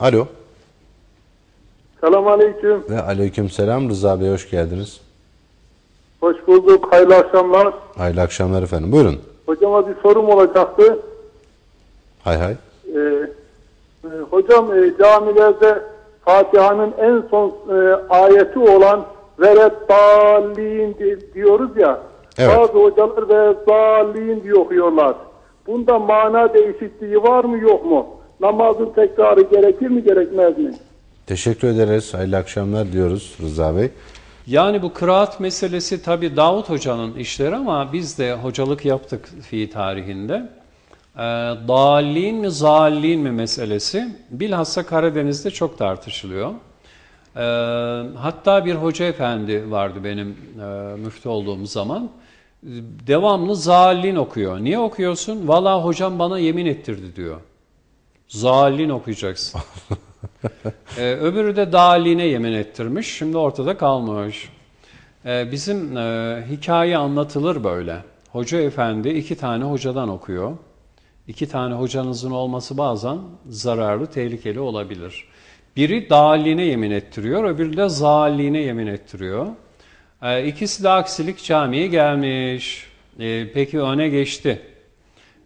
Alo. Selam aleyküm. Ve aleyküm selam Rıza Bey hoş geldiniz. Hoş bulduk. Hayırlı akşamlar. Hayırlı akşamlar efendim. Buyurun. Hocama bir sorum olacaktı. Hay hay. Ee, e, hocam e, camilerde Fatiha'nın en son e, ayeti olan di- diyoruz ya. Evet. Bazı hocalar ve dalin diye okuyorlar. Bunda mana değişikliği var mı yok mu? Namazın tekrarı gerekir mi gerekmez mi? Teşekkür ederiz. Hayırlı akşamlar diyoruz Rıza Bey. Yani bu kıraat meselesi tabi Davut Hoca'nın işleri ama biz de hocalık yaptık fi tarihinde. Ee, dalin mi zallin mi meselesi bilhassa Karadeniz'de çok tartışılıyor. Ee, hatta bir hoca efendi vardı benim e, müftü olduğum zaman. Devamlı zallin okuyor. Niye okuyorsun? Valla hocam bana yemin ettirdi diyor. Zallin okuyacaksın. Ee, öbürü de daline yemin ettirmiş. Şimdi ortada kalmış. Ee, bizim e, hikaye anlatılır böyle. Hoca efendi iki tane hocadan okuyor. İki tane hocanızın olması bazen zararlı, tehlikeli olabilir. Biri daline yemin ettiriyor, öbürü de zaline yemin ettiriyor. Ee, ikisi de aksilik camiye gelmiş. Ee, peki öne geçti.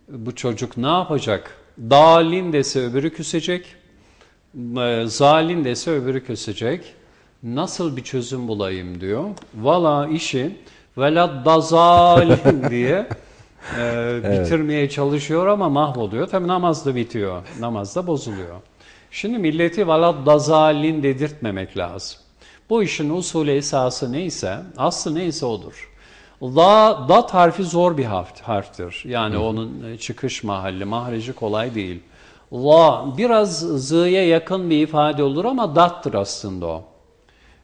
Bu çocuk ne yapacak? Dalin dese öbürü küsecek. E, Zalim dese öbürü küsecek. Nasıl bir çözüm bulayım diyor. Valla işi velad da zalim diye e, bitirmeye çalışıyor ama mahvoluyor. Tabi namaz da bitiyor. Namaz da bozuluyor. Şimdi milleti velad da zalim dedirtmemek lazım. Bu işin usulü esası neyse, aslı neyse odur. Da, dat harfi zor bir harf, harftir. Yani onun e, çıkış mahalli, mahreci kolay değil. La biraz z'ye yakın bir ifade olur ama dattır aslında o.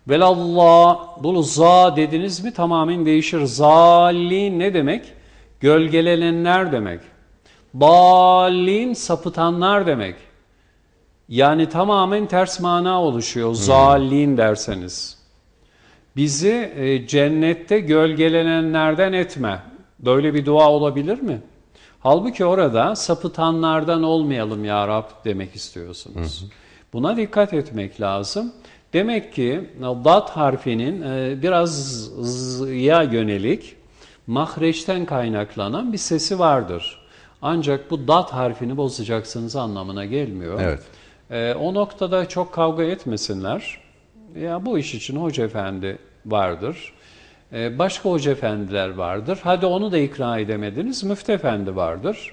Velallah, bunu za dediniz mi tamamen değişir. Zalin ne demek? Gölgelenenler demek. Dalin sapıtanlar demek. Yani tamamen ters mana oluşuyor. Zalin derseniz. Bizi e, cennette gölgelenenlerden etme. Böyle bir dua olabilir mi? Halbuki orada sapıtanlardan olmayalım ya Rab demek istiyorsunuz. Buna dikkat etmek lazım. Demek ki dat harfinin e, biraz z'ya yönelik mahreçten kaynaklanan bir sesi vardır. Ancak bu dat harfini bozacaksınız anlamına gelmiyor. Evet. E, o noktada çok kavga etmesinler. Ya bu iş için hoca efendi vardır. Ee, Başka hoca efendiler vardır. Hadi onu da ikna edemediniz. Müftü efendi vardır.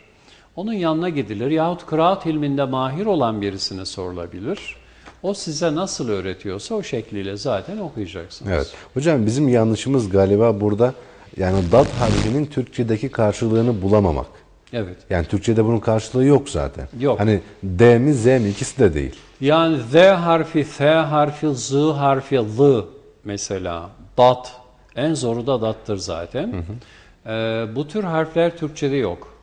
Onun yanına gidilir. Yahut kıraat ilminde mahir olan birisine sorulabilir. O size nasıl öğretiyorsa o şekliyle zaten okuyacaksınız. Evet. Hocam bizim yanlışımız galiba burada yani dat harfinin Türkçedeki karşılığını bulamamak. Evet. Yani Türkçede bunun karşılığı yok zaten. Yok. Hani D mi Z mi ikisi de değil. Yani Z harfi, F harfi, Z harfi, L mesela, dat. En zoru da dattır zaten. Ee, bu tür harfler Türkçe'de yok.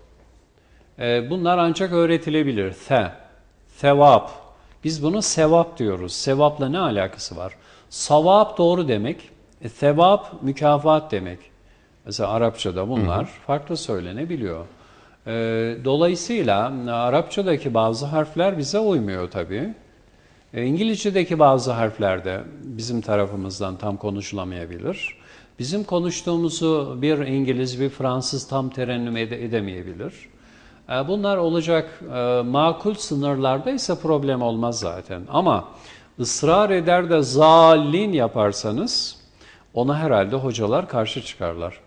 Ee, bunlar ancak öğretilebilir. Se, sevap. Biz bunu sevap diyoruz. Sevapla ne alakası var? Savap doğru demek. E, sevap mükafat demek. Mesela Arapçada bunlar farklı söylenebiliyor. Ee, dolayısıyla Arapçadaki bazı harfler bize uymuyor tabii. E, İngilizce'deki bazı harfler de bizim tarafımızdan tam konuşulamayabilir. Bizim konuştuğumuzu bir İngiliz, bir Fransız tam terennüm ede- edemeyebilir. E, Bunlar olacak e, makul sınırlarda ise problem olmaz zaten. Ama ısrar eder de zalin yaparsanız ona herhalde hocalar karşı çıkarlar.